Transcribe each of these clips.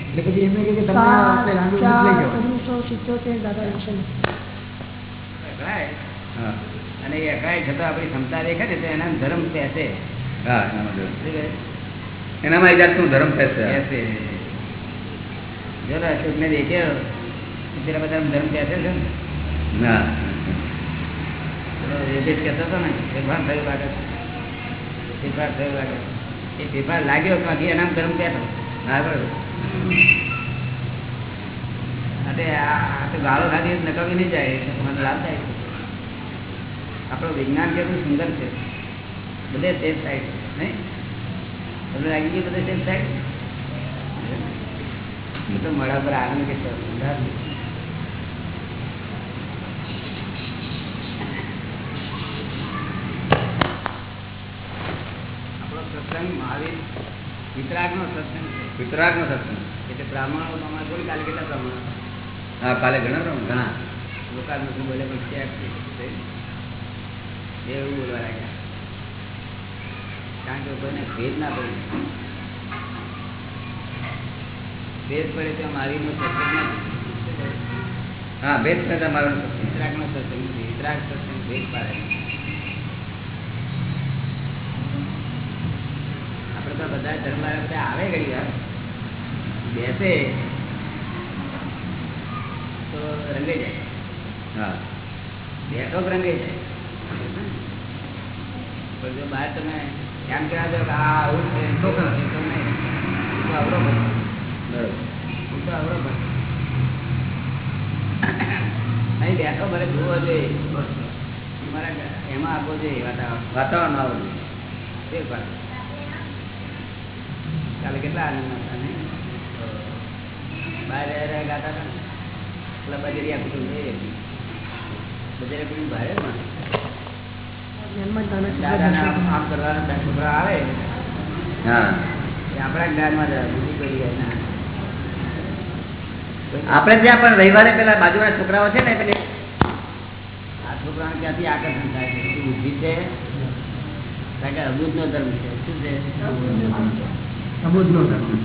એટલે પછી એમને કે તમે આ આપણે લાંબુ લઈ જાઓ ઓગણીસો સિત્તોતેર દાદા હા. અને એ અકાય છતાં આપણી ક્ષમતા દેખાય ને તો એના ધર્મ પેસે હા એનામાં એ જાતનું ધર્મ પેસે પેસે જો ને અશોકને દેખ્યો પેલા બધા ધર્મ પેસે છે ને? યોગેશ કહેતો હતો ને ફેરફાર થયું લાગે ફેરફાર થયું લાગે. એ ફેરફાર લાગ્યો બાકી એના ધર્મ કહેતો હા બરોબર. ગાળો ખાધી નકામી નહીં જાય મને લાભ થાય. આપણું વિજ્ઞાન કેટલું સુંદર છે. બધે સેફ થાય નહીં? તમને લાગી ગયું બધે સેફ એ તો મળા પર આનંદ કે. આપણો સત્સંગ મહાવીર વિતરાગ સત્સંગ વિતરાગનો સત્સંગ. એટલે બ્રાહ્મણો તમારે બોલ કાલે કેટલા બ્રાહ્મણો? હા કાલે ઘણા રમ ઘણા. લોકાલ નથી બોલે પણ ક્યાંક છે. એવું બોલવા લાગ્યા. કારણ કે કોઈને ભેદ ના પડે. ભેદ પડે તો મારી નો સત્સંગ હા ભેદ કરતા મારો સત્સંગ. વિતરાગ નો સત્સંગ નથી. વિતરાગ સત્સંગ ભેદ પાડે આપણે તો બધા ધર્મ આવે ઘડી વાર. બેસે. તો રંગે જાય. હા. બેઠો રંગે જાય? પણ જો બહાર તમે એમ કહેવા દો કે આ આવું છે તો અવરો બને બરોબર. તો અવરો બને અહીં બેઠો મને જોવો જોઈએ મારા એમાં આપવો જોઈએ વાતાવરણ વાતાવરણ આવું તે પણ. કાલે કેટલા આનંદ હતા ને? બહાર ગાતા હતા ને. પેલા આખું તો એ હતી. બજરિયા કુટુંબ ભારે ના. આપણે ત્યાં પણ રવિવારે પેલા બાજુવાળા છોકરાઓ છે ને પેલી આ છોકરા ક્યાંથી આકર્ષણ થાય છે. બુદ્ધિ છે. કારણ કે અમૃતનો ધર્મ છે. શું છે. અબુધ નો ધર્મ.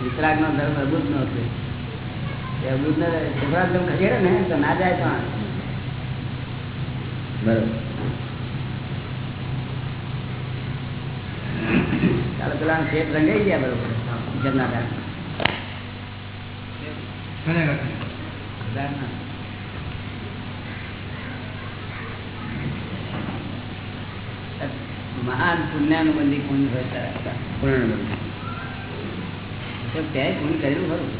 વિતરાગ નો ધર્મ અમૃતનો છે. એ અમૃતનો છોકરા ધર્મ ખસેડે ને તો ના જાય પણ. ચાલો પેલા શેઠ રંગાઈ ગયા બરોબર જમનાદાર ખરેખર ઉદાહરણ. મહાન પુણ્યાનુબંધી બંધી પુણ્ય હોય તારા પૂર્ણ બરોબર. તો ક્યાંય પુણ્ય કરેલું ખરું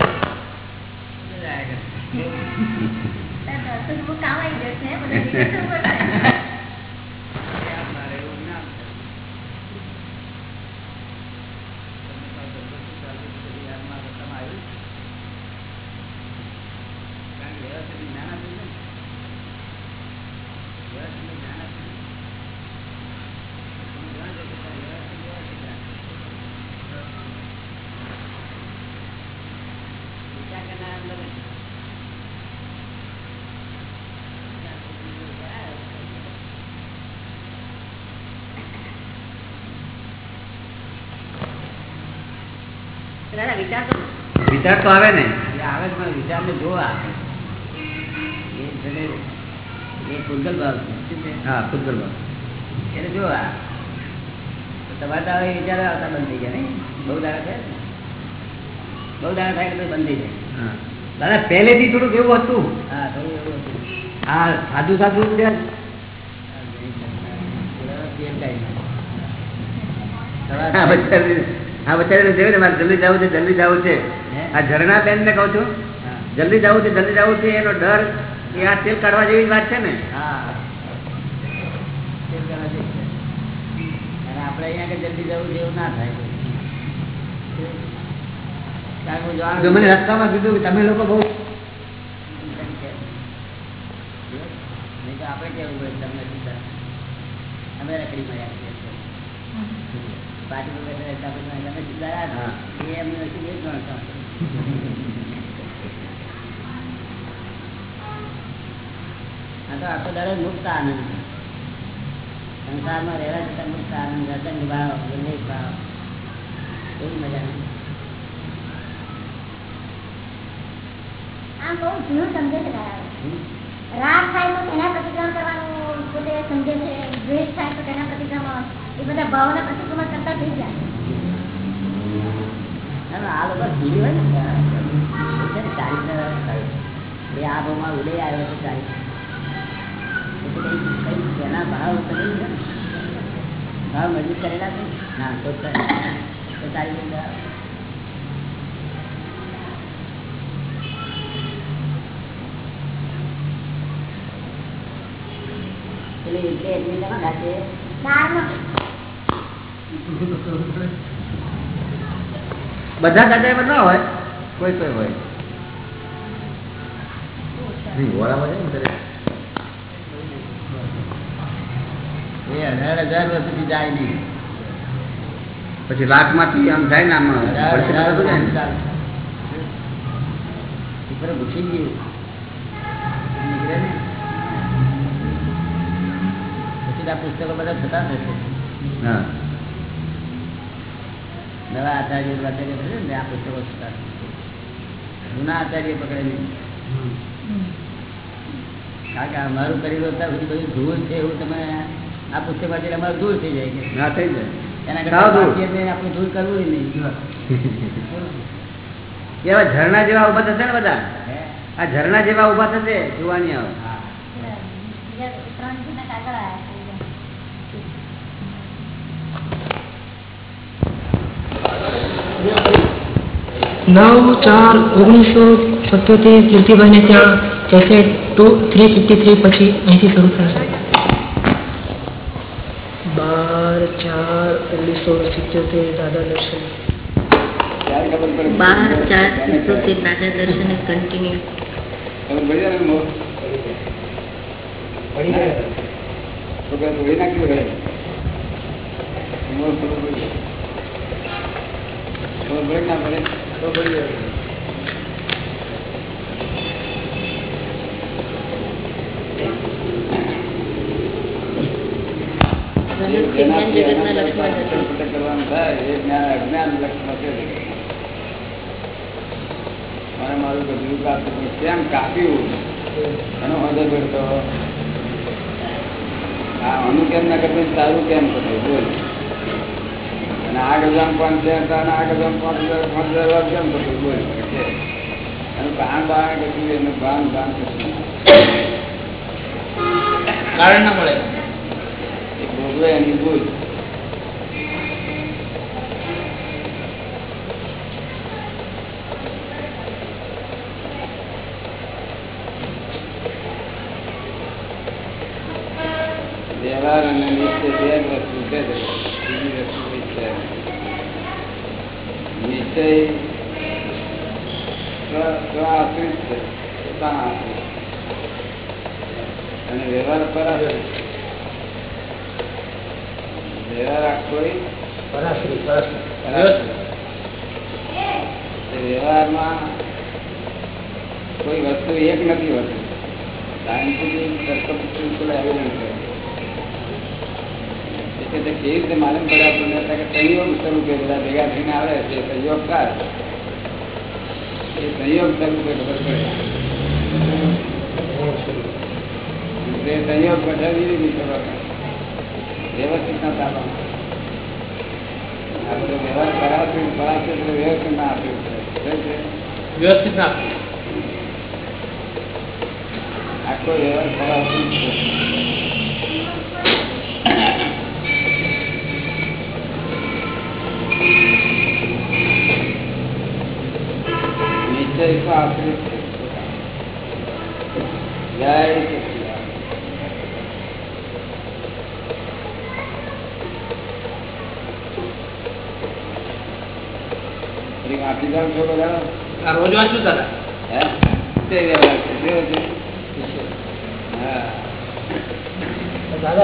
વિચાર તો આવે ને. આવે જોવા એ ભાવ? હા ખુદ એને જોવા તમારે તો હવે વિચારો આવતા બંધ થઈ ગયા નહીં? બહુ દાડા થયા બહુ દાડા થાય એટલે બંધ થઈ જાય. હા. દાદા પહેલેથી થોડુંક એવું હતું. હા થોડું એવું હતું. આ સાધુ સાધુ હા બચારે હા બચારે ને મારે જલ્દી જવું છે જલ્દી જવું છે. આ ઝરણા બેન ને કહું છું. જલ્દી જવું છે જલ્દી જવું છે એનો ડર એ આ તેલ કાઢવા જેવી જ વાત છે ને? હા તેલ કરવા જેવું છે. અને આપણે અહીંયા કે જલ્દી જવું છે એવું ના થાય. મને રસ્તામાં કીધું કે તમે લોકો બહુ આપણે કેવું હોય તમને સીધા? અમે રખડી મળ્યા છીએ. રહેતા પછી તમે સીધા એમ ને. આખો દાડો મુક્ત સમજે છે. રાગ થાય તો તેના પ્રતિક્રમણ કરવાનું પોતે સમજે છે. દ્વેષ થાય તો તેના પ્રતિક્રમણ. એ બધા ભાવના પ્રતિક્રમણ કરતા થઈ જાય આ લોકો ભૂલી હોય ને ચાલીસ આ ભાવમાં ઉડે આવ્યો છે ચાલીસ. એના ભાવ. ભાવ મજબૂત કરેલા છે? ના ની એટલે એડમિટ દાળમાં બધા દાદા ના હોય? કોઈ કોઈ હોય. પછી લાખમાંથી આમ જાય ને આમાં ઘૂસી ગયું. પછી આ પુસ્તકો બધા થતા થશે હા. નવા આચાર્ય આચાર્ય થશે ને આ પુસ્તકો જૂના આચાર્ય પકડે નહીં. કારણ કે અમારું કરી અત્યાર સુધી બધું ધૂળ છે એવું તમે આ પુસ્તક વાંચી અમારું ધૂળ થઈ જાય કે. ના થઈ જાય. એના કરતા આપણે ધૂળ કરવું નહીં. એવા ઝરણા જેવા ઊભા થશે ને બધા? આ ઝરણા જેવા ઊભા થશે જોવાની આવે હા. બીજા ત્રણ જૂના કાગળ આવ્યા નવ ચાર ઓગણીસો સત્યોતેર કીર્તિભાઈને ત્યાં cassette two three fifty three પછી અહીંથી શરૂ થશે બાર ચાર ઓગણીસો સિત્યોતેર દાદા દર્શન ત્યારે ખબર પડે. બાર ચાર સિત્તોતેર દાદા દર્શન કન્ટિન્યુ ખબર પડી જાય ને મોહ? તો કે ધોઈ નાખ્યું હોય. મોહ ખબર પડી ના મને મારું કાપ્યું કેમ કાપ્યું? એનો હોદો પડતો. આ અનુ કેમ ના કરતો તારું કેમ કરતું બોલ. અને આ ગજામ પાંચ અને આ ગજામ પાંચ હજાર પાંચ હજાર વાર કેમ કરતું બોલ. એનું કાન બાણ કશું એનું ભાન ભાન કશું કારણ ના મળે. એ ભોગવે એની ભૂલ. વ્યવહાર અને નિશ્ચય બે વસ્તુ છે જ. બીજી વસ્તુ કઈ છે નહીં. સ્વ-આશ્રિત છે પોતાના અને વ્યવહાર પર વ્યવહાર આખો પરાશ્રિત. વ્યવહારમાં કોઈ વસ્તુ એક નથી હોતી. સાયન્ટિફિક તર્ક એવિડન્સ છે એટલે કેવી રીતે માલુમ પડે આપણને? એટલે કે સંયોગ સ્વરૂપે બધા ભેગા થઈને આવે છે સંયોગ કાર. એ સંયોગ સ્વરૂપે ખબર પડે સંયોગ ખબર વ્યવસ્થિત ના આ બધો વ્યવહાર કરાવશે એટલે વ્યવસ્થિત ના આપ્યું? વ્યવસ્થિત ના આખો વ્યવહાર કરાવશે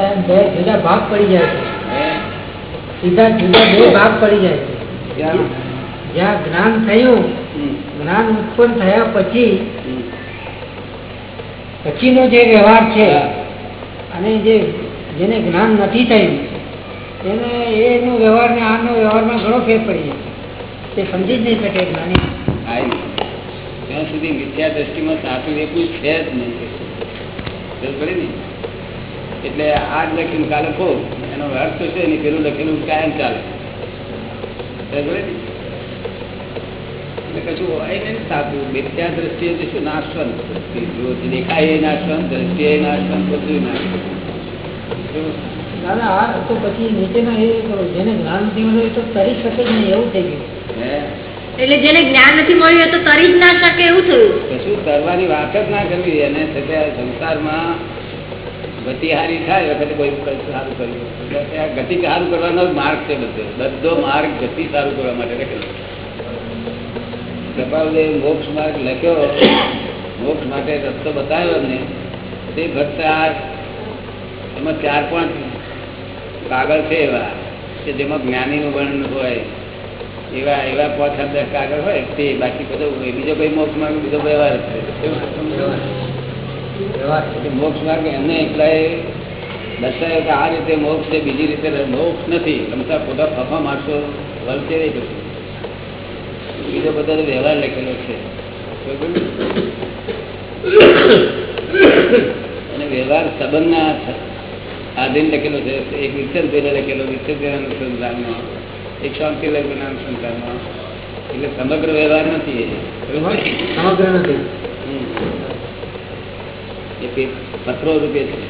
એમ બે જુદા પડી જાય છે સીધા જુદા બે ભાગ પડી જાય છે જ્ઞાન થયું. જ્ઞાન ઉત્પન્ન થયા પછી. પછીનો જે વ્યવહાર છે અને જે જેને જ્ઞાન નથી થયું એને એનો વ્યવહાર ને આનો વ્યવહારમાં ઘણો ફેર પડી જાય. તે સમજી જ નહીં શકે જ્ઞાની. ત્યાં સુધી મિથ્યા દ્રષ્ટિમાં સાચું એટલું છે જ નહીં. એટલે આ જ લખીને કાલે કહું એનો અર્થ છે? ને પેલું લખેલું કાયમ ચાલે ખબર પડી ને? એટલે કશું હોય ને સાચું મિથ્યા દ્રષ્ટિએ તો નાશવંત દ્રષ્ટિ. જો દેખાય એ નાશવંત દ્રષ્ટિએ નાશવંત બધું નાશવંત આ તો પછી નીચેના એ જેને જ્ઞાન નથી મળ્યું તો તરી શકે જ નહીં એવું થઈ ગયું. એટલે જેને જ્ઞાન નથી મળ્યું તો તરી જ ના શકે એવું થયું? કશું કરવાની વાત જ ના કરવી અને છતાં સંસારમાં ગતિહારી થાય વખતે કોઈ સારું કર્યું. ગતિ સારું કરવાનો માર્ગ છે બધો. બધો માર્ગ ગતિ સારું કરવા માટે લખેલો કપાલદેવ મોક્ષ માર્ગ લખ્યો. મોક્ષ માટે રસ્તો બતાવ્યો ને તે ફક્ત એમાં ચાર પાંચ કાગળ છે એવા કે જેમાં જ્ઞાનીનું વર્ણન હોય એવા એવા પાંચ અંદર કાગળ હોય તે બાકી બધો બીજો કોઈ મોક્ષ માર્ગ બીજો વ્યવહાર છે. મોક્ષ માર્ગ એમને એકલાએ દર્શાવ્યો કે આ રીતે મોક્ષ છે બીજી રીતે મોક્ષ નથી. ગમતા પોતા ફફા મારશો વળશે નહીં બીજો બધો તો વ્યવહાર લખેલો છે? અને વ્યવહાર સંબંધના આધીન લખેલો છે. એક વિચર પેલા લખેલો વિચર પેલાના અનુસંધાનમાં એક શાંતિ લગ્ન અનુસંધાનમાં એટલે સમગ્ર વ્યવહાર નથી સમગ્ર નથી. એ પત્રો રૂપે છે.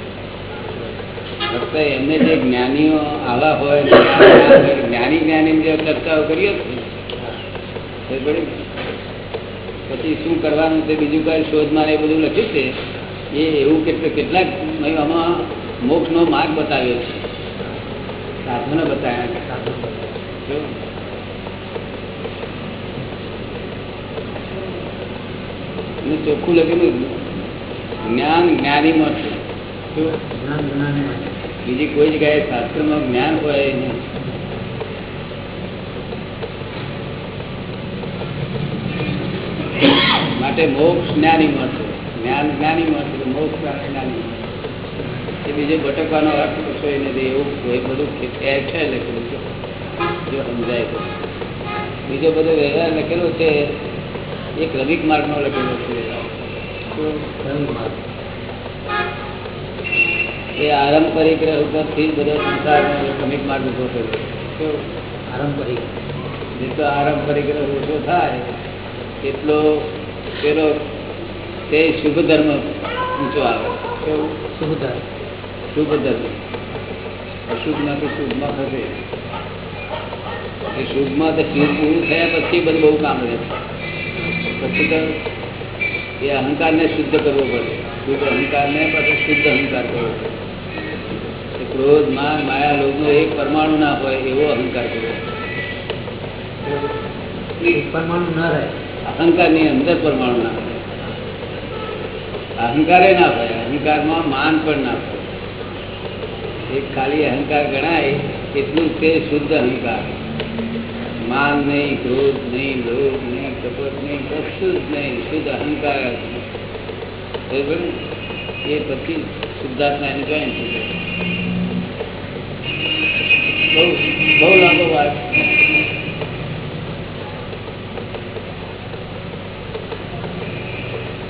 ફક્ત એમને જે જ્ઞાનીઓ આવા હોય જ્ઞાની જ્ઞાની જે ચર્ચાઓ કરીએ છે ખબર પડી ને? પછી શું કરવાનું તે બીજું કઈ શોધમાં એ બધું લખ્યું છે. એ એવું કેટલે કેટલાક આમાં મોક્ષનો માર્ગ બતાવ્યો છે. સાધનો બતાવ્યા. ચોખ્ખું લખેલું જ્ઞાન જ્ઞાની મળશે. બીજી કોઈ જગ્યાએ શાસ્ત્રમાં જ્ઞાન હોય નહીં. માટે મોક્ષ જ્ઞાની મળશે જ્ઞાન જ્ઞાની મળશે તો મોક્ષ જ્ઞાની મળશે એ બીજો ભટકવાનો અર્થ કશો એ નથી એવું એ બધું ઠેર લખેલું છે જો સમજાય તો. બીજો બધો વ્યવહાર લખેલો છે એ ક્રમિક માર્ગનો લખેલો છે. એ આરંભ પરિગ્રહ ઉપરથી જ બધો સંસાર ક્રમિક માર્ગ ઊભો થયો. આરંભ પરિગ્રહ જેટલો આરંપરિક ઓછો થાય એટલો પેલો તે શુભ ધર્મ ઊંચો આવે. કેવું? ધર્મ. શુભ ધર્મ. અશુભમાંથી શુભમાં થશે. એ શુભમાં તો શિવ પૂરું થયા પછી બધું બહુ કામ રહે. પછી તો એ અહંકારને શુદ્ધ કરવો પડે. શુદ્ધ અહંકારને પછી શુદ્ધ અહંકાર કરવો પડે. એ ક્રોધ માન માયા લોભનો એક પરમાણુ ના હોય એવો અહંકાર કરવો પરમાણુ ના રહે. અહંકારની અંદર પરમાણુ ના હોય. અહંકારે ના હોય, અહંકારમાં માન પણ ના હોય. એક ખાલી અહંકાર ગણાય, એટલું તે શુદ્ધ અહંકાર. માન નહીં, ક્રોધ નહીં, લોભ નહીં કપટ નહીં, કશું જ નહીં, શુદ્ધ અહંકાર એ પછી શુદ્ધાત્મા એને જોઈન થઈ બહુ બહુ લાંબો વાત.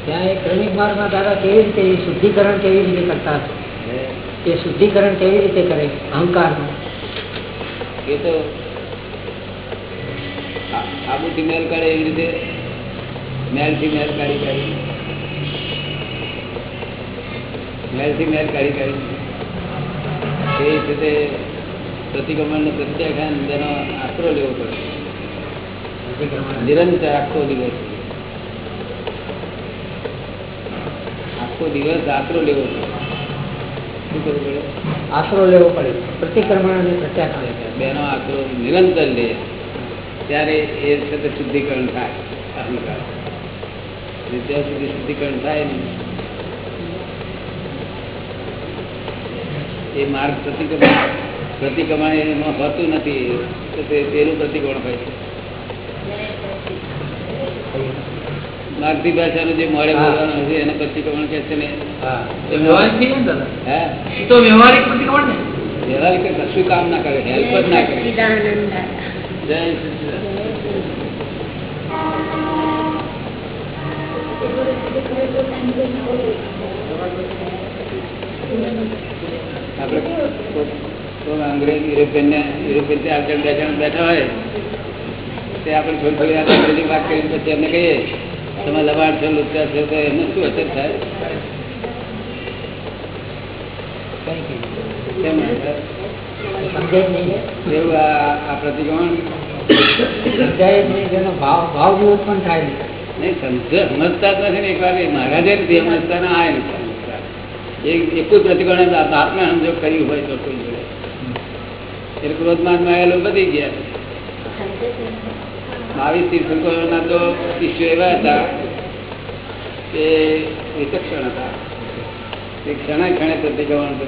ત્યાં એ ક્રમિક માર્ગમાં દાદા કેવી રીતે એ શુદ્ધિકરણ કેવી રીતે કરતા હશે? એ શુદ્ધિકરણ કેવી રીતે કરે? અહંકારનું. એ તો આબુથી મેલ કાઢે એવી રીતે મેલથી મેલ કાઢી કાઢી. મેલથી મેલ કાઢી કાઢી. એ રીતે પ્રતિક્રમણ ને પ્રત્યાખ્યાન તેનો આશરો લેવો પડે. નિરંતર આખો દિવસ. આખો દિવસ આશરો લેવો પડે. આશરો લેવો પડે. પ્રતિક્રમણ અને પ્રત્યાખ્યાન બેનો આશરો નિરંતર લે. ત્યારે એ સતત શુદ્ધિકરણ થાય અહંકાર. ત્યાં સુધી શુદ્ધિકરણ થાય ને એ માર્ગ પ્રતિક્રમણ પ્રતિક્રમણ એમાં હોતું નથી. તો તેનું પ્રતિક્રમણ હોય છે. માગધી ભાષાનું જે મોડે બોલવાનું હશે એને પ્રતિક્રમણ કે છે ને. વ્યવહારિક વ્યવહારિક કશું કામ ના કરે હેલ્પ જ ના કરે. જય આપણે અંગ્રેજ યુરોપિયન યુરોપિયન બેઠા હોય તે આપડે થોડી થોડી વાત કરી પછી એમને કહીએ. તમે લવાણ છો લુચ્યા છો તો એમને શું અસર થાય? ભાવ ભાવ ઉત્પન્ન થાય નહીં, સમજ સમજતા જ નથી ને એક વાર મહારાજે નથી એક જ પ્રતિક્રમણ આપને સંજોગ કર્યું હોય તો કોઈ એટલે ક્રોધમાનમાં આવેલો બધી ગયા. બાવીસ તીર્થંકરોના તો શિષ્યો એવા હતા કે વિચક્ષણ હતા. તે ક્ષણે ક્ષણે થતી જવાનું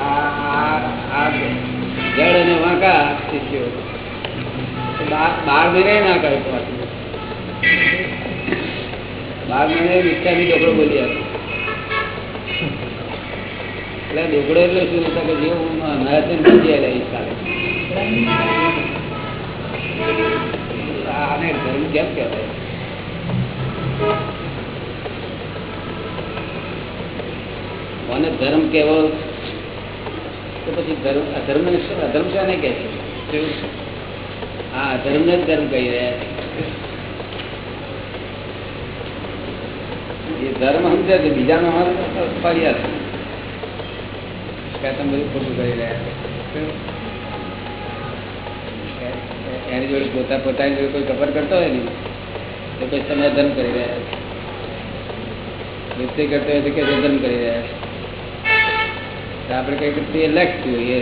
આ જળ અને વાંકા શિષ્યો. તો બાર મહિને ના કરે બાર મહિને વિચારી ડોકડો બોલી આપ્યો એટલે ડોકડો એટલે શું? કે જેવું મહારાજને સમજી આવેલા એ સાલે આને ધર્મ કેમ કહેવાય કોને ધર્મ કેવો તો પછી ધર્મ અધર્મ અધર્મ શાને કહે છે? હા અધર્મ ને ધર્મ કહી રહ્યા છે. ધર્મ સમજે છે, બીજાનો હાથ પાડ્યા છે. તમે બધું ખોટું કરી રહ્યા છો? એની જોડે પોતા પોતાની જોડે કોઈ કપર કરતો હોય ને, તો તમે ધન કરી રહ્યા છે. નૃત્ય કરતો હોય તો કે છે કરી રહ્યા છે. આપણે કઈ કરતી લક્ષ જોઈએ,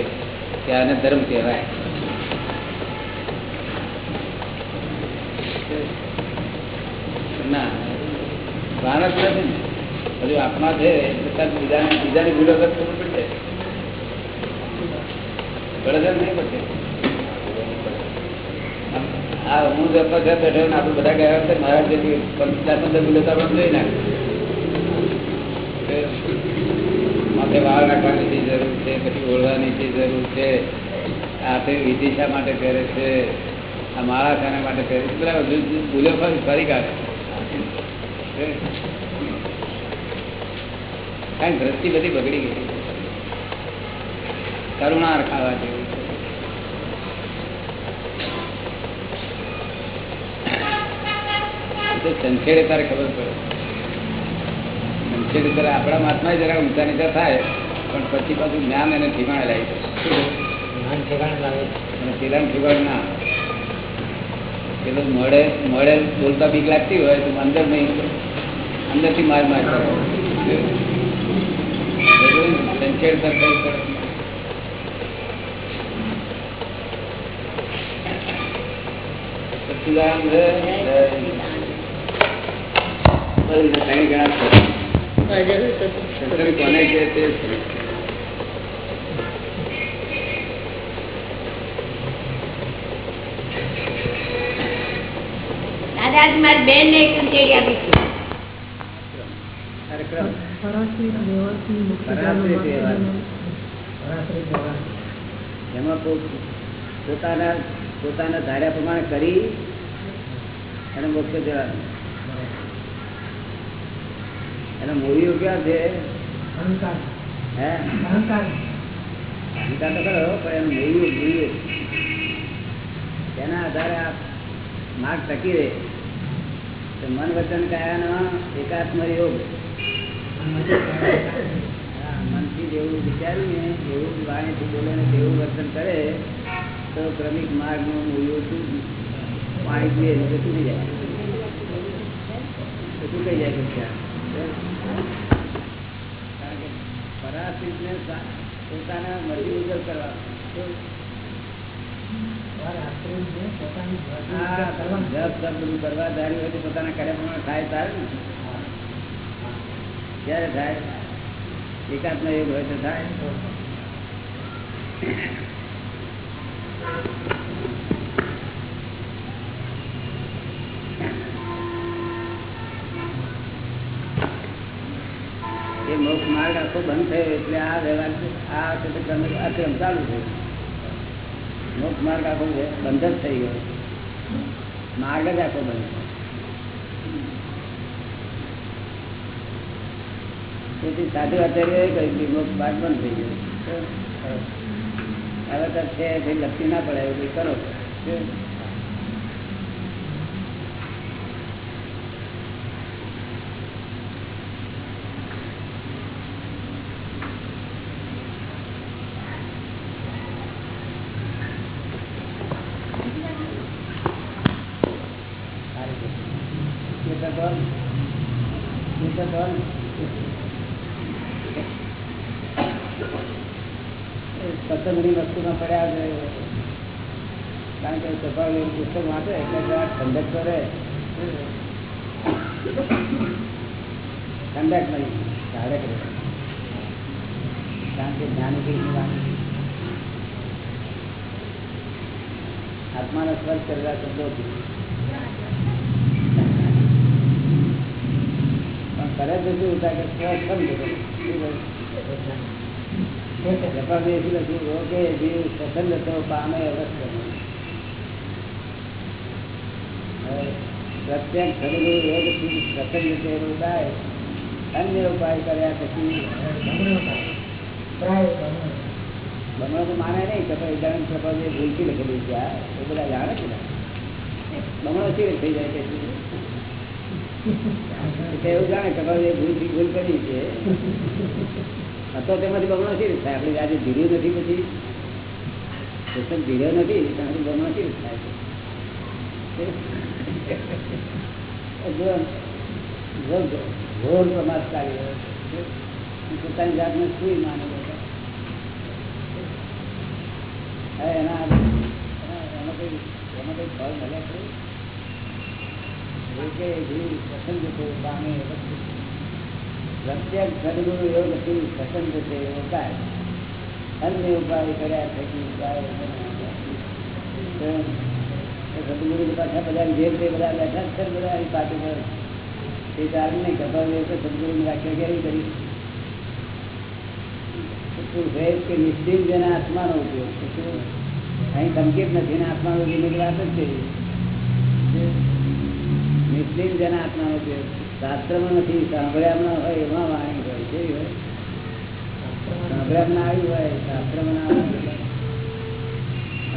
કે આને ધર્મ કહેવાય. ના ભાન નથી ને. હજુ આત્મા છે એટલે બીજાની ભૂલો કરતો ખબર પડે નહીં પડશે આ હું જતો છે બેઠો બધા ગયા મારા માથે વાળ રાખવાની શી જરૂર છે, પછી ઓળવાની જરૂર છે, આ તે વિદિશા માટે કરે છે, આ મારા શાના માટે કરે છે બધા ભૂલો ફરી કાઢે. કારણ દ્રષ્ટિ બધી બગડી ગઈ. કરુણા રખાવા જેવું. તો સંખેડે તારે ખબર પડે. સંખેડે તારે આપણા મહાત્મા જરા ઊંચા નીચા થાય પણ પછી પાછું જ્ઞાન એને ઠીકાણે લાવી? જ્ઞાન ઠેકાણે લાવે અને પેલાને ઠીકાણે ના. પેલો મળે મળે બોલતા બીક લાગતી હોય તો અંદર નહીં અંદરથી માર માર કરે. સંખેડ તારે પડે સચ્ચિદાનંદ કોને છે. પોતાના પોતાના ધાર્યા પ્રમાણે કરી અને મોક્ષ જવાનું. એના મૂળીઓ ક્યાં છે? અહંકાર. હે? અહંકાર. અહંકાર તો ખરો પણ એનું મૂળીઓ મૂળીઓ. તેના આધારે આ માર્ગ ટકી રહે. તો મન વચન કયાનો એકાત્મ યોગ. મનથી જેવું વિચાર્યું ને એવું વાણીથી બોલે ને તેવું વર્તન કરે તો ક્રમિક માર્ગનું મૂલ્યો શું? પાણી પીએ એટલે તૂટી જાય. શું તૂટી જાય પછી પરાશ્રિતને સા- પોતાના મરજી ઉજર કરવા. પોતાની પોતાના કાર્ય પ્રમાણે થાય તારે ને? ક્યારે થાય? એકાત્મ યોગ હોય તો થાય. માર્ગ આખો બંધ થયો એટલે આ વ્યવહાર આ છે ક્રમ આ ક્રમ ચાલુ છે. મોક્ષ માર્ગ આખો બંધ જ થઈ ગયો. માર્ગ જ આખો બંધ તેથી સાધુ આચાર્ય કહ્યું કે મોક્ષ માર્ગ બંધ થઈ ગયો. હવે તો છે લખી ના પડે એવું કંઈ કરો. કારણ કે સ્વભાવ પુસ્તક વાંચે એટલે જરા ઠંડક તો રહે ઠંડક નહીં ધારક રહે. કારણ કે જ્ઞાન વાણી આત્માનો સ્પર્શ કરેલા શબ્દોથી પણ કરે તો શું હતા કે સ્પર્શ લખ્યું રોગે જીવ સ્વતંત્ર તો પામે અવશ્ય. પ્રત્યેક યોગથી સ્વતંત્ર તે માને નહીં કે ભાઈ લખેલું છે એવું જાણે કે ભૂલથી ભૂલ કરી છે. હતો તેમાંથી બમણો ચીર થાય આપણે આજે ધીર્યું નથી પછી. પુસ્તક ધીર્યો નથી ત્યાંથી બમણો ચીર થાય છે. ઘોર પ્રમાદકારી હોય છે. પોતાની જાતને સુઈ માને બધા એના એના- કઈ કઈ ફળ મળ્યા ખરું? કે પસંદ છે પામે. પ્રત્યેક સદગુરુ નથી પસંદ છે ઉપાય અન્ય ઉપાય કર્યા થકી તો સદગુરુ પાછા બધા જે તે બધા જેના આત્માનો ઉપયોગ અહીં નથી ને નથી, સાંભળ્યામાં હોય એમાં વાણી હોય, કેવી હોય? સાંભળ્યામાં ના આવ્યું હોય, શાસ્ત્રમાં ના આવ્યું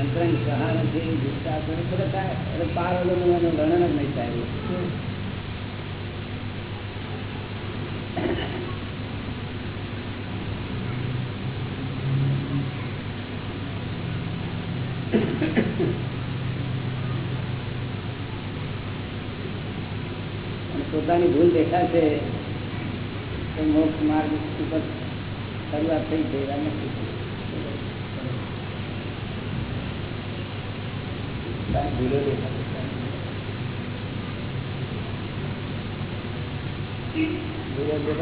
અંતરંગ સહાનુભૂતિ વિશ્વાસ એ બધા થાય. એટલે વર્ણન જ નહીં થાય. પોતાની ભૂલ દેખાશે તો મોક્ષ માર્ગ ઉપર શરૂઆત થઈ એવા નથી પણ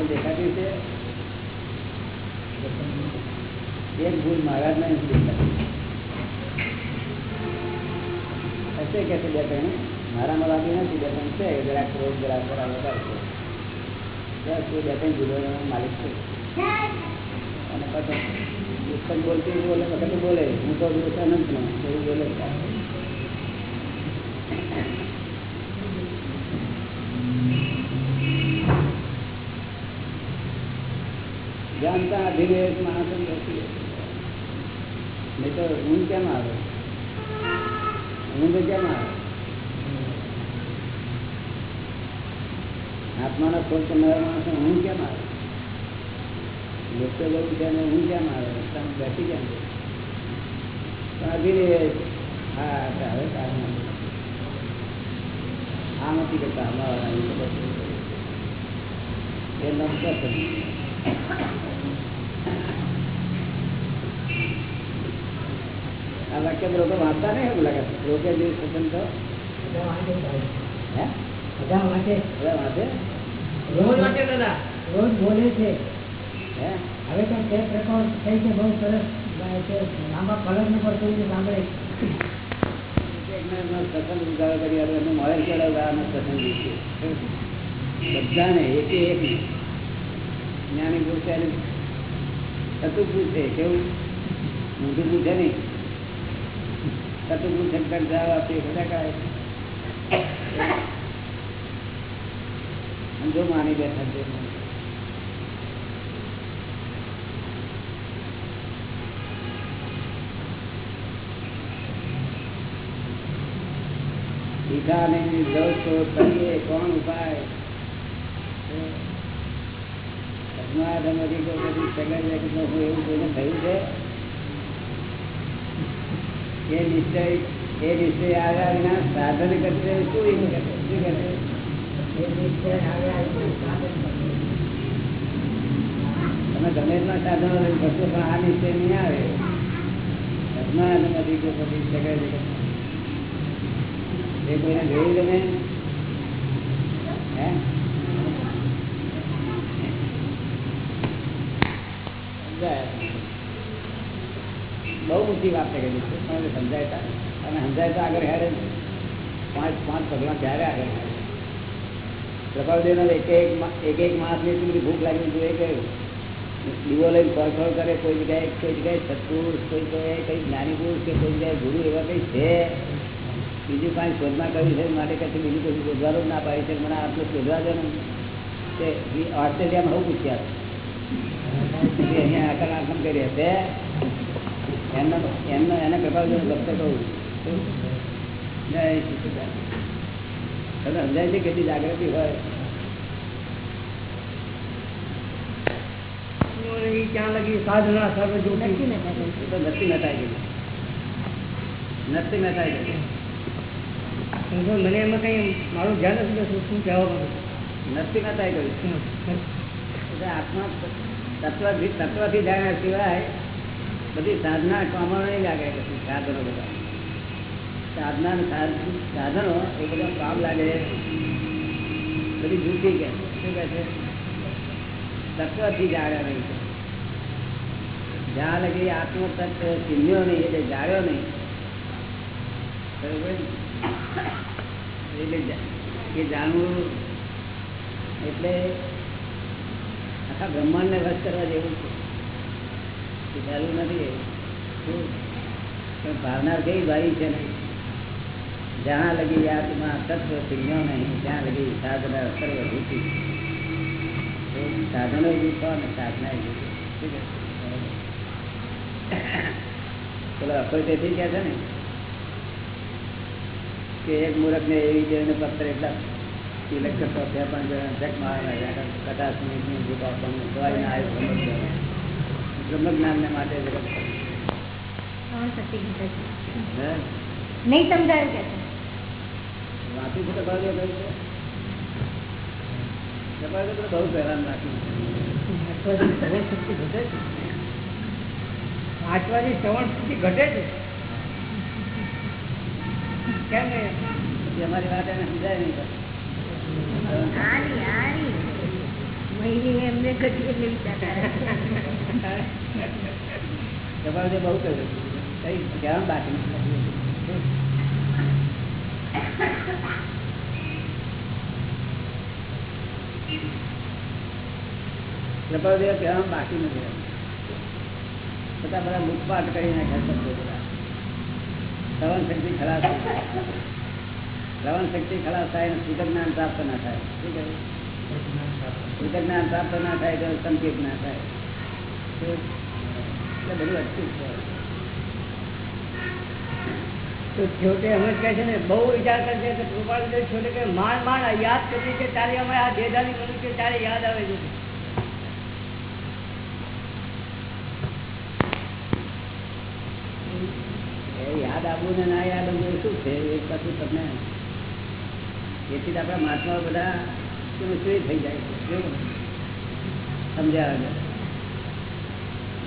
દેખાતી મારામાં લાગી નથી બે ત્રણ છે. જરાક રોજ જરાક ભૂલોનો માલિક છે અને પછી બોલતી બોલે વખતે બોલે હું તો અનંત નો એવું બોલે જાણતા અધિવેશ માણસ નહીં તો ઊંઘ કેમ આવે? ઊંઘ કેમ આવે? આત્માના ખોટ કરનારા માણસો ઊંઘ કેમ આવે? લોકો લોકો અને ઊંઘ કેમ આવે? તમે બેસી કેમ અધિવેશ હા આવે કારણ આ નથી કરતા, અમારા. એ નમસ્કાર આ વાક્ય લોકો વાંચતા નહીં એવું લાગે. લોકો જે સજન હે બધા વાંચે. બધા વાંચે? રોજ વાંચે દાદા રોજ બોલે છે. હે? હવે તો ટેપ રેકોર્ડ થઈ છે બહુ સરસ. લાંબા કલર ને પર છે સાંભળે. સત્સંગ ઉગાડો કરી આપણે એમને મળે ચડાવવા આનો સત્સંગ બધાને એક એક જ્ઞાની પૂછે અને થતું પૂછે કેવું? ઊંધું પૂછે નહીં? કટુંબ શંકર જાવ આપી, બધા સમજો માની બેઠા છે. બીજાને જવ તો કરીએ, કોણ ઉપાય? અજમાત અમેરિકો બધી સગાઈ એવું કોઈ થયું છે? એ નિશ્ચય એ નિશ્ચય આવ્યા વિના સાધન કરશે શું કરે કરે એ વિના સાધન લઈ આ નિશ્ચય નહીં આવે. બહુ ઊંચી વાત કરેલી છે એ અને સમજાયતા આગળ હારે પાંચ પાંચ પગલા ક્યારે આગળ હારે પ્રભાવદેવનો એક એક એક માણસને એટલી બધી ભૂખ લાગી જોઈએ કહ્યું, દીવો લઈને ખોરખોર કરે, કોઈ જગ્યાએ કોઈ જગ્યાએ સત્પુરુષ, કોઈ જગ્યાએ કઈ જ્ઞાની પુરુષ કે કોઈ જગ્યાએ ગુરુ એવા કઈ છે? બીજું કાંઈ શોધમાં કર્યું છે, માટે કશું બીજું કશું શોધવાનું ના પાડી છે, મને આટલું શોધવા દે ઓસ્ટ્રેલિયામાં હું પૂછ્યા. અહીંયા આકર આસન કરી હશે? એમનો એમનો એના કૃપાલુ ભક્ત કહું જય શ્રી કૃષ્ણ. તમને સમજાય છે કેટલી જાગૃતિ હોય? ઈ ત્યાં લગી? સાધના સર્વ નક્કી જોતી ન થાય એ તો નથી મટાઈ ગયું નથી મટાઈ ગયું સમજો, મને એમાં કઈ મારું ધ્યાન નથી થતું શું કહેવા માંગુ? નથી મટાઈ ગયું એટલે આત્મા તત્વથી તત્વથી જાણ્યા સિવાય બધી સાધના કામમાં નહીં લાગે પછી સાધનો બધા. સાધના સાધ- સાધનો એ બધા કામ લાગે. બધી જૂઠી કે શું કહે છે? તત્વથી જાગ્યા નહીં છે. જ્યાં લગી આત્મ તત્વ ચીન્યો નહીં, એટલે જાગ્યો નહીં. એટલે એ જાણવું એટલે આખા બ્રહ્માંડને વશ કરવા જેવું છે. સહેલું નથી? પણ ભાવના કઈ ભાઈ છે નહીં જ્યાં લગી આત્મા તત્વ ચીન્યો નહીં. ત્યાં લગી સાધના સર્વ ભૂતિ. સાધનો જૂથો અને સાધના? પેલો અખોઈ તેથી કહે છે ને કે એક મુરત ને એવી જેને પત્તર એટલા ઇલેક્ટ્રિક પણ જરા જગ મારેલા કટાશ મિનિટની ભૂત આપણને દવાઈ આવ્યું બ્રહ્મ જ્ઞાનને માટે જગત શ્રવણ શક્તિ ઘટે છે હે? નહીં સમજાયું કે છે વાંચ્યું છે તો ભાવ કહ્યું છે તમારે તો બહુ હેરાન રાખ્યું વાંચવાથી શ્રવણ શક્તિ ઘટે છે વાંચવાથી શ્રવણ શક્તિ ઘટે છે કેમ નહીં? પછી અમારી વાત એને સમજાય નહીં પછી. આરી આરી મહિની એમને બાકી નથી. બધા બધા લૂટપાટ કરી નાખ્યા શબ્દો બધા શ્રવણ શક્તિ ખલાસ. શ્રવણ શક્તિ ખલાસ થાય અને સુગર જ્ઞાન પ્રાપ્ત ના થાય. શું કહ્યું? જ્ઞાન પ્રાપ્ત ના થાય, તો સંકેત ના થાય? એટલે બધું અટકું છે તો છોટે અમે કહે છે ને, બહુ વિચાર કરશે તો કૃપાલ છોટે કે માંડ માંડ યાદ કરી છે ત્યારે અમે આ દેદાની મનુષ્ય તારે યાદ આવે છે. યાદ આવવું ને ના યાદ આવવું શું છે? એ પછી તમને, એથી આપણા મહાત્મા બધા થઈ જાય છે. વગર.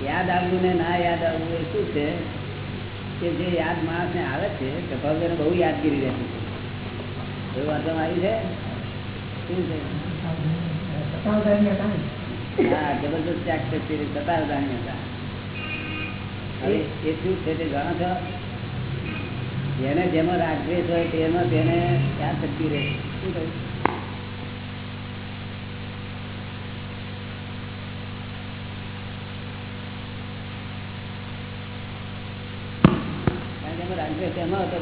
યાદ આવવું ને ના યાદ આવવું એ શું છે? કે જે યાદ માણસને આવે છે કપાવને બહુ યાદગીરી રહેતી છે. એવું વાંચવામાં આવી છે? શું છે? હા જબરદસ્ત ત્યાગ સતાવદાની હતા હવે એ શું છે તે જાણો છો? જેને જેમાં રાગદ્વેષ હોય તેમાં તેને યાદ શક્તિ રહે. શું કહ્યું કારણ કે એમાં રાગદ્વેષ એમાં હતો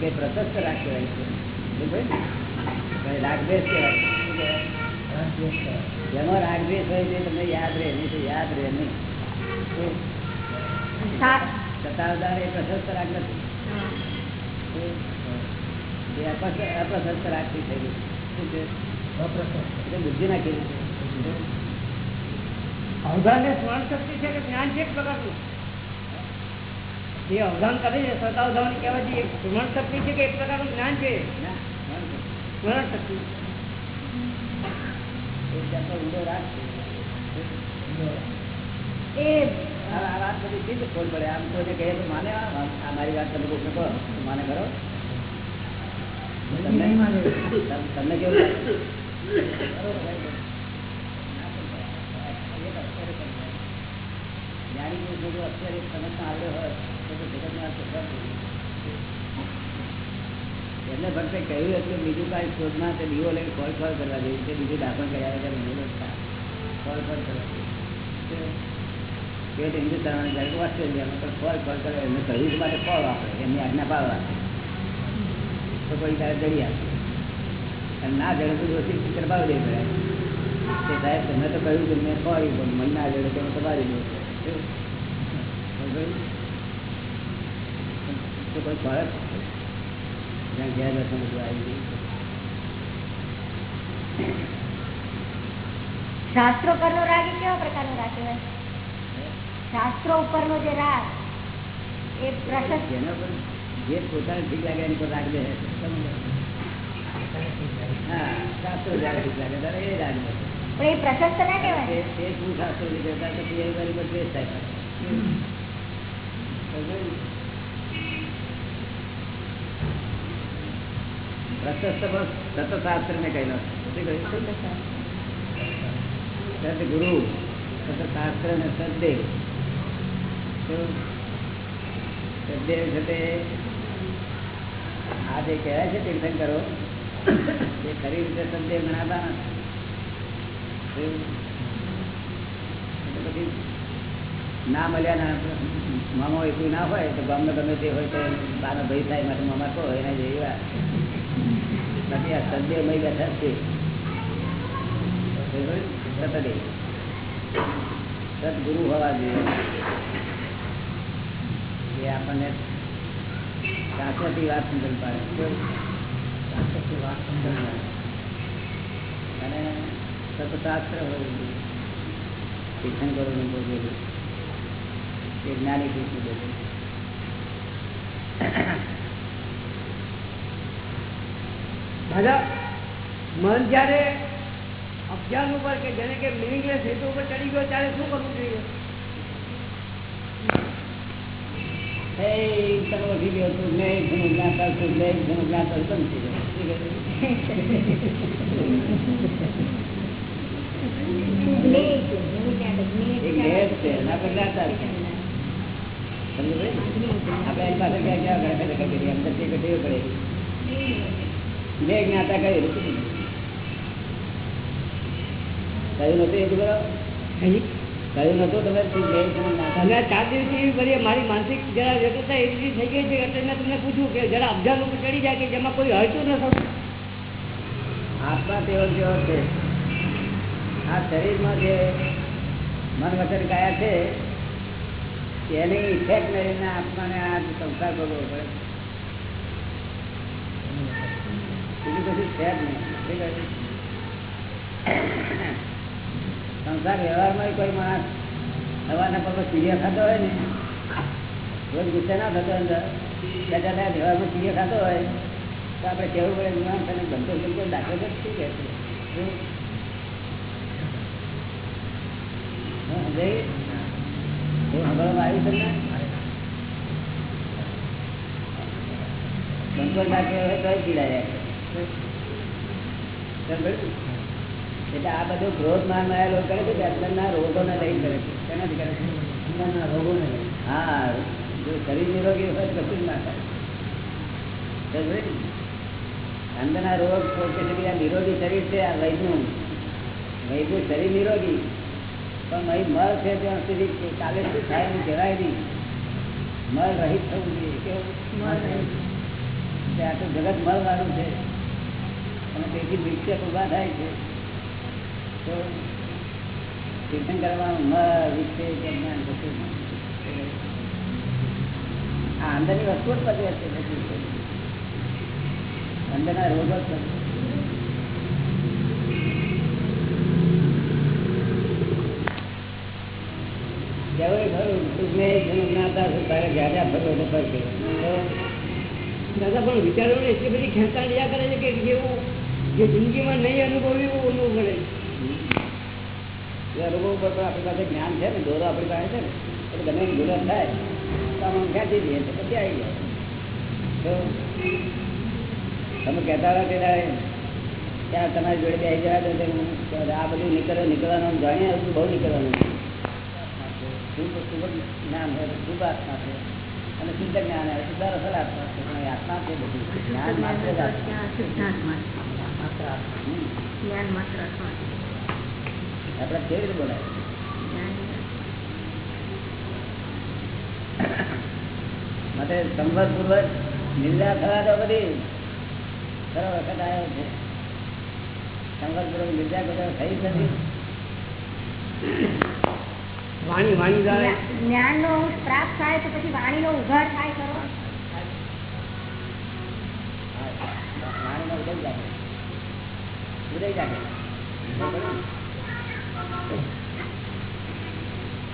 કઈ પ્રશસ્ત રાગ કહેવાય છે. શું કહ્યું? કઈ રાગદ્વેષ કહેવાય જેમાં રાગદ્વેષ હોય તે તમને યાદ રહે નહીં તો યાદ રહે નહીં. સતાવદાર એ પ્રશસ્ત રાગ નથી. એ અપ્રશસ્ત રાખતી થઈ ગઈ શું છે? એટલે બુદ્ધિ કેવી છે. અવધાન ને સ્મરણ શક્તિ છે કે જ્ઞાન છે પ્રકારનું જે અવધાન કરે છે સતાવધાન કહેવાય છે એક સ્મરણ શક્તિ છે કે એક પ્રકારનું જ્ઞાન છે? સ્મરણ શક્તિ. તમને શક્તિ જ્ઞાની પુરુષો જો અત્યારે સમજમાં આવ્યો હોય, તો જગતની તો એમને ફક્ત કહ્યું હતું બીજું કાંઈ શોધમાં તે દીવો લઈને ફળ ફળ કરવા જેવું છે બીજું દાખલ કર્યા વગર નહીં લખતા. ફળ કરવા. હિન્દુસ્તાન જાય ઓસ્ટ્રેલિયામાં પણ ફળ ફળ કરે એમને કહ્યું માટે ફળ વાપરે. એમની આજ્ઞા પાડવા તો કોઈ તારે જડી આપે. અને ના જડે તો દોષી ચિત્ર પાડી દે પડે કે સાહેબ, તમે તો કહ્યું કે મેં ફળ પણ મન ના જડે તો તમારી. સમજાયું? તો કોઈ નો જ્યાં ઘેર દર્શન બધું આવી ગયું શાસ્ત્રો પરનો રાગ એ કેવા પ્રકારનો રાગ કહેવાય? શાસ્ત્રો ઉપરનો જે રાગ એ પ્રશસ્ત જેના પર જે પોતાને ઠીક લાગે એની પર રાખ દે હા શાસ્ત્રો જયારે ઠીક લાગે. ત્યારે એ રાખ દે પણ એ પ્રશસ્ત ના કહેવાય એ શું શાસ્ત્રો નીકળતા કે એ વાળી પર દ્વેષ થાય? પ્રશસ્ત બસ સતશાસ્ત્ર ને કહેલો? સદગુરુ સતશાસ્ત્ર ને સદદેવ? સદદેવ છે આ જે કહેવાય છે તીર્થંકરો એ ખરી રીતે સદદેવ ગણાતા નથી ના મળ્યા ના મામા એટલું ના હોય તો ગામનો ગમે તે હોય તો બાનો ભાઈ થાય માટે મામા કહો એના જેવી. વાત નથી આ સંદેહ મય બેઠા છે સદગુરુ હોવા જોઈએ. એ આપણને શાશ્વતી વાત સમજણ પાડે? શાશ્વતી વાત સમજણ અને સતશાસ્ત્ર હોવું જોઈએ તીર્થંકરોનું બોલેલું એ જ્ઞાની પુરુષનું બોલેલું દાદા મન જયારે અભ્યાસ ઉપર કે જેને કે મિનિંગલેસ હેતુ ઉપર ચડી ગયો ત્યારે શું કરવું જોઈએ એ તમે ઉઠી ગયો તું મેં ઘણું જ્ઞાન કરશું મેં ઘણું જ્ઞાન કરશું જ્ઞાતા કહ્યું નતું બરાબર કહ્યું નતું? તમે ચાર દિવસથી બધી મારી માનસિક જરા વ્યક્તતા રીતે થઈ ગઈ છે એટલે મેં તમને પૂછ્યું કે જરા અબજા લોકો ચડી જાય કે જેમાં કોઈ હળતું ન થતું આત્મા તેવો જેવો છે. આ શરીરમાં જે મન વચન કાયા છે, એની ઇફેક્ટ લઈને આત્માને આ સંસાર કરવો પડે. બીજું કશું છે જ નહીં. સંસાર વ્યવહારમાં કોઈ માણસ સવારના પગ ચીડિયા ખાતો હોય ને, રોજ ગુસ્સે ના થતો અંદર બધા વ્યવહારમાં ચીડિયા ખાતો હોય, તો આપણે કહેવું પડે નિવાન તને બંધો ધંધો દાખલો તો શું છે શું? હા, સમજાયું? એવું સાંભળવામાં આવ્યું તમને બંધો દાખલો હોય તોય પીડાય સમજાયું? એટલે આ બધું ગ્રોથ માન લોકો કરે છે કે અંદરના રોગોને લઈ કરે છે. શેનાથી કરે છે? અંદરના રોગોને લઈ. હા, જો શરીર નિરોગી હોય કશું જ ના થાય? અંદરના રોગ પોતે નિરોગી શરીર છે, આ વૈદનું વૈદનું શરીર નિરોગી. પણ અહીં મળ છે ત્યાં સુધી કાલે શું થાય કહેવાય નહીં. મળ રહિત થવું જોઈએ કેવું મળ રહિત એટલે આ તો જગત મળ વાળું છે. અને તેથી વિક્ષેપ ઊભા થાય છે. તો કીર્તન કરવાનું મળ વિક્ષેપ જ્ઞાન કશું આ અંદરની વસ્તુ જ પછી હશે પછી. અંદરના રોગો જ કહેવાય ખરું, સુખને જ્ઞાતા છે, તારે જ્યાં જ્યાં ફરવો તો દાદા પણ વિચારો એટલી બધી ખેંચાણ લીધા કરે છે કે જેવું જે જિંદગીમાં નહીં અનુભવ્યું અનુભવ એ અનુભવ ઉપર પણ આપણી પાસે જ્ઞાન છે ને દોરો આપણી પાસે છે ને એટલે ગમે એની થાય તો આમ ખેંચી દઈએ તો પછી આવી જાય તો તમે કહેતા હતા પેલા ત્યાં તમારી જોડે બેસી જવા તો આ બધું નીકળે નીકળવાનું જાણીએ બહુ નીકળવાનું શુભ શુભ માટે સંવત પૂર્વક નિંદા થવા તો બધી. ખરો વખત આવ્યો છે સંવત પૂર્વક નિંદા બધા થઈ નથી વાણી વાણી દ્વારા જ્ઞાન નો પ્રાપ્ત થાય તો પછી વાણી નો ઉઘાડ થાય ખરો. વાણીમાં ઉદય જાગે ઉદય જાગે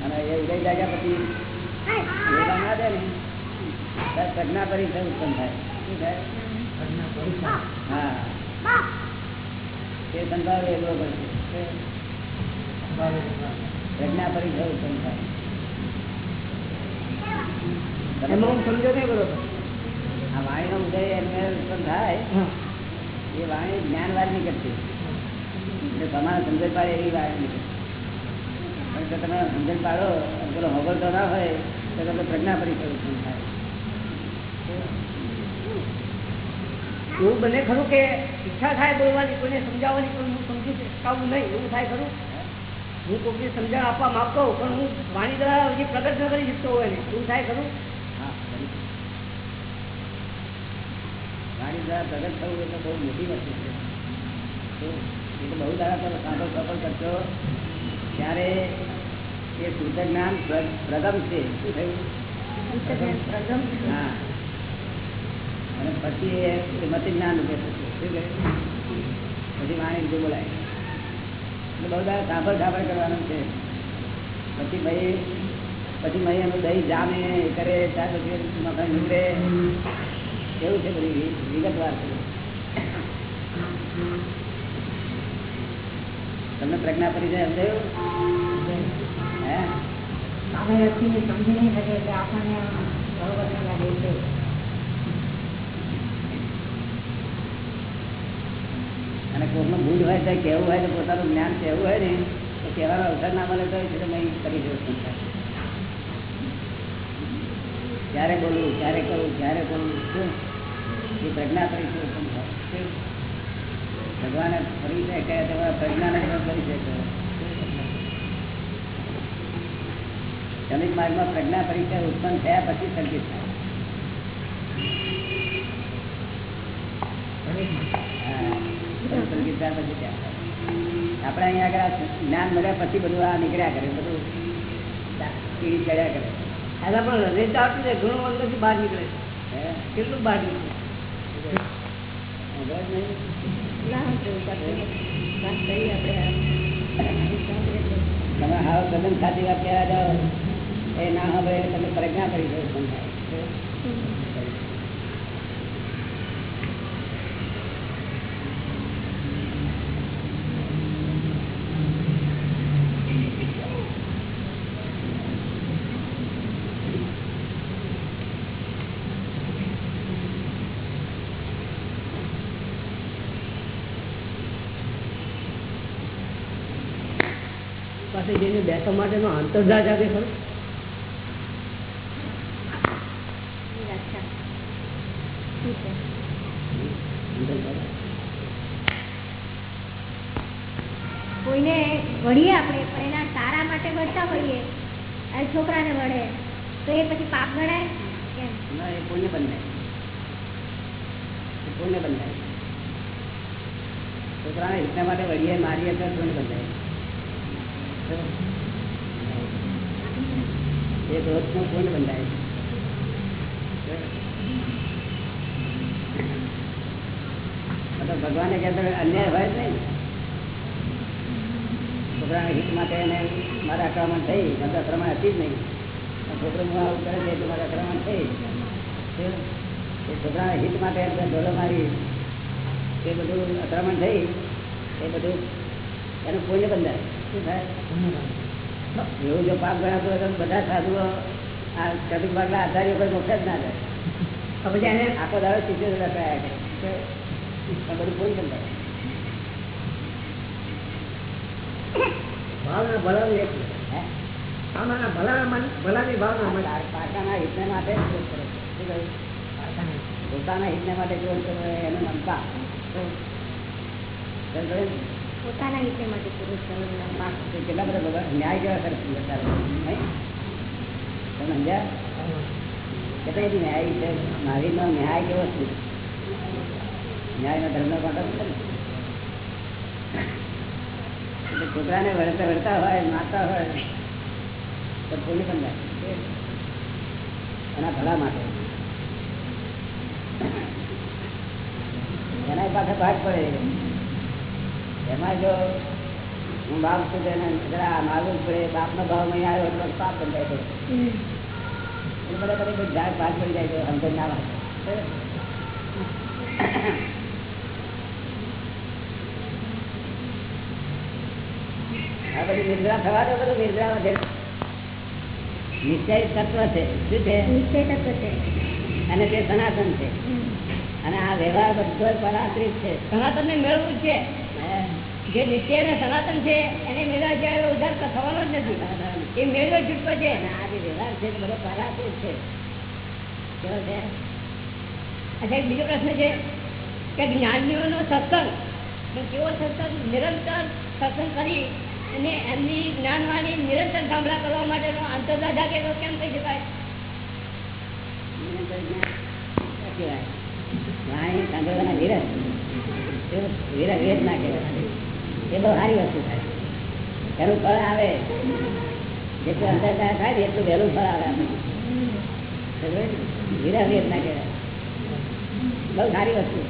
અને એ ઉદય જાગ્યા પછી યોગા ના દે ને ત્યારે પ્રજ્ઞા પરીક્ષા ઉત્પન્ન થાય. શું થાય? હા. તે સંભાવે એવો પડશે પ્રજ્ઞા પરીક્ષા ઉત્પન્ન થાય. એમાં હું સમજો નહીં બરોબર આ વાણીનો ઉદય એમને ઉત્પન્ન થાય. એ વાણી જ્ઞાન નહીં કરતી એટલે તમારે સમજણ પાડે એવી વાણી નહીં પણ જો તમે સમજણ પાડો પેલો હોગળતો ના હોય તો તમે પ્રજ્ઞા પરીક્ષા ઉત્પન્ન થાય. એવું બને ખરું કે ઈચ્છા થાય બોલવાની કોઈને સમજાવવાની પણ હું સમજી શકાવું નહીં એવું થાય ખરું? હું કોઈને સમજણ આપવા માંગતો હોઉં પણ હું વાણી દ્વારા હજી પ્રગટ ન કરી શકતો હોય ને એવું થાય ખરું. વાણી દ્વારા પ્રગટ થવું એ તો બહુ મોટી વસ્તુ છે. એ તો બહુ દાડા તમે સાંભળ સફળ કરશો. ત્યારે એ શુદ્ધ જ્ઞાન પ્રગમ છે શું થયું? હા. અને પછી એ શ્રીમતી જ્ઞાન રૂપે થશે શું કહે? પછી વાણી રીતે બોલાય. બહુ દાડા સાંભળ સાંભળ કરવાનું છે. પછી ભાઈ પછી ભાઈ એનું દહીં જામે કરે ત્યાર પછી મકાન નીકળે. એવું છે બધી વિગતવાર છે. તમને પ્રજ્ઞા પરિચય સમજાયું? હે? સમજી નહીં શકે એટલે આપણને બરોબર લાગે છે. અને કોઈનું ભૂલ હોય તો કહેવું હોય તો પોતાનું જ્ઞાન કહેવું હોય ને તો કહેવાનો અવસર ના મળે તો એટલે મેં કરી દઉં છું ક્યારે બોલવું ક્યારે કરવું ક્યારે બોલવું શું એ પ્રજ્ઞા. શું? ભગવાને પરિચય કહ્યા તમારા પ્રજ્ઞાને પણ પરિચય કહ્યો શનિક માર્ગમાં પ્રજ્ઞા પરિચય ઉત્પન્ન થયા પછી સંગીત થાય હા. આપણે અહીંયા આગળ જ્ઞાન મળ્યા પછી બધું આ નીકળ્યા કરે બધું ટીવી ચડ્યા કરે. એના પણ હૃદય આવતું જાય ઘણું અંદરથી બહાર નીકળે. કેટલું બહાર નીકળે? તમે હાવ સદન સાચી વાત કહેવા જાઓ. એ ના હવે તમે પ્રજ્ઞા કરી દો સમજાય. પાસે બેસવા માટેનો આંતરજા જાગે ખરો? કોઈને વળીએ આપણે પણ એના સારા માટે વળતા હોઈએ અને છોકરાને વળે તો એ પછી પાપ ગણાય? કેમ? ના એ પુણ્ય બંધાય એ પુણ્ય બંધાય છોકરાને હિતના માટે વળીએ મારીએ તો પુણ્ય બંધાય એ ભગવાને કે અન્યાય હોય જ નહીં. છોકરાના હિત માટે એને મારા આક્રમણ થઈ નંતર આક્રમણ હતી જ નહીં. છોકરો આવું કરે છે તો મારા આક્રમણ થઈ. એ છોકરાના હિત માટે ઢોલો મારી, તે બધું આક્રમણ થઈ, એ બધું એનું પુણ્ય બંધાય. એવું જો પાપ ગણાતું હોય ના પછી એને ભાવના ભલાવી એક ભાવના ભલા ભલાની ભાવના પાકાના હિતને માટે. પોતાના હિતને માટે ને? પોતાના વિષય માટે પુરુષ કેટલા બધા બધા ન્યાય કેવા બધી ન્યાય છે? મહાવીરનો ન્યાય કેવો છે? ન્યાયનો ધર્મનો કાંટો છે? એટલે છોકરાને વળતા વળતા હોય, મારતા હોય, તો પુણ્ય પણ એના ભલા માટે. એના પાસે ભાગ પડે. એમાં જો હું બાપ છું તો એને જરા મારવું પડે બાપનો ભાવ નહીં આવ્યો એટલે પાપ છે. એટલે બધા કોઈ ઝાડ પાક પડી જાય છે સમજ ના આ બધી નિદ્રા થવા દો બધું નિદ્રા છે. નિશ્ચય તત્વ છે. શું છે? નિશ્ચય તત્વ છે. અને તે સનાતન છે. અને આ વ્યવહાર બધો પરાશ્રિત છે. સનાતન ને મેળવવું છે? જે નિત્ય અને સનાતન છે, એને મેળા જયારે ઉધાર થવાનો જ નથી. એ મેળો છૂટકો છે ને આ જે વ્યવહાર છે બધો પરાશ્રિત છે. અચ્છા, એક બીજો પ્રશ્ન છે કે જ્ઞાનીઓનો સત્સંગ કેવો સત્સંગ નિરંતર સત્સંગ કરી અને એમની જ્ઞાનવાણી નિરંતર સાંભળા કરવા માટેનો જાગે તો કેમ કહી શકાય? વાણી સાંભળવાના વિરસ. શું? ના કહેવાય. એ બહુ સારી વસ્તુ થાય. એનું ફળ આવે, જેટલું અંતરદાર થાય ને એટલું વહેલું ફળ આવે આપણને. સમજ્યો વેદ ના કહેવાય. બહુ સારી વસ્તુ.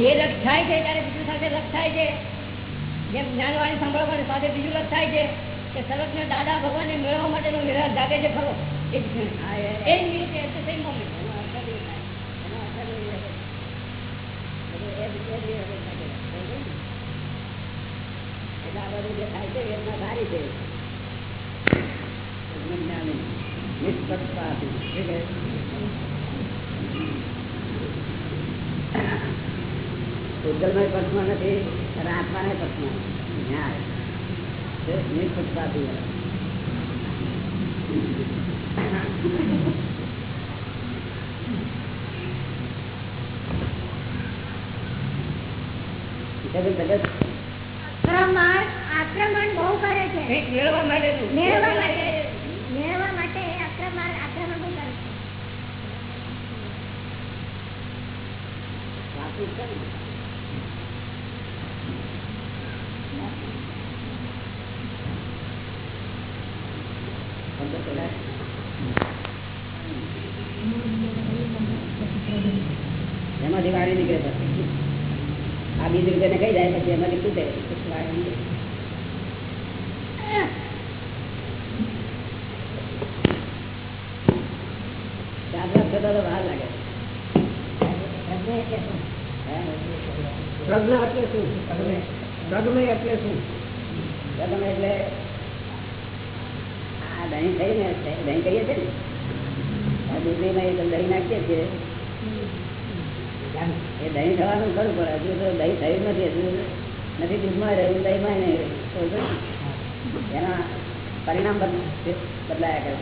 એ લક્ષ થાય છે, ત્યારે બીજું સાથે લક્ષ થાય છે. જેમ જ્ઞાનવાણી સાંભળવાની સાથે બીજું લક્ષ થાય છે. કે ને દાદા ભગવાનને મેળવવા માટેનો વિરાટ જાગે છે ખરો. એ જ? ભૂતગલમય પક્ષમાં નથી અને આત્માના પક્ષમાં ન્યાય. તે નિષ્પક્ષપાતી હોય. એટલે જગત આક્રમણ આક્રમણ બહુ કરે છે મેળવવા માટેનું મેળવવા માટે મેળવવા માટે આક્રમણ આક્રમણ બહુ કરે છે સાચું છે ને? શબ્દ પેલા એમાંથી વાણી નીકળે પછી આ બીજ રૂપિયા ને કઈ જાય પછી એમાંથી તૂટે પછી વાણી નીકળે. ચાર પાંચ થતા તો વાર લાગે હે? એટલે શું? પ્રજ્ઞા એટલે શું? તો એટલે આ દહીં થઈ દહીં કહીએ છીએ ને? આ દૂધીમાં એ દહીં નાખીએ છીએ. એ દહીં થવાનું ખરું પડે હજુ તો દહીં થયું નથી. હજુ નથી દૂધમાં રહ્યું દહીંમાં નહીં એના પરિણામ બદ- બદલાયા કરે.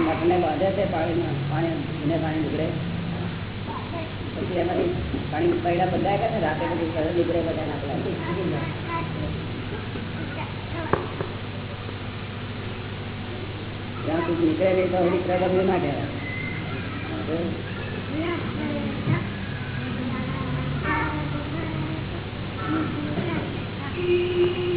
મઠને બાંધે છે પાણીમાં, પાણી ભીને પાણી નીકળે. પછી એમાંથી પાણી પૈડા બદલાય કરે રાતે પછી નીકળે બધા નાખલા જ્યાં સુધી નીકળે નહીં તો સુધી પ્રગમ્ય ના કહેવાય. Thank you.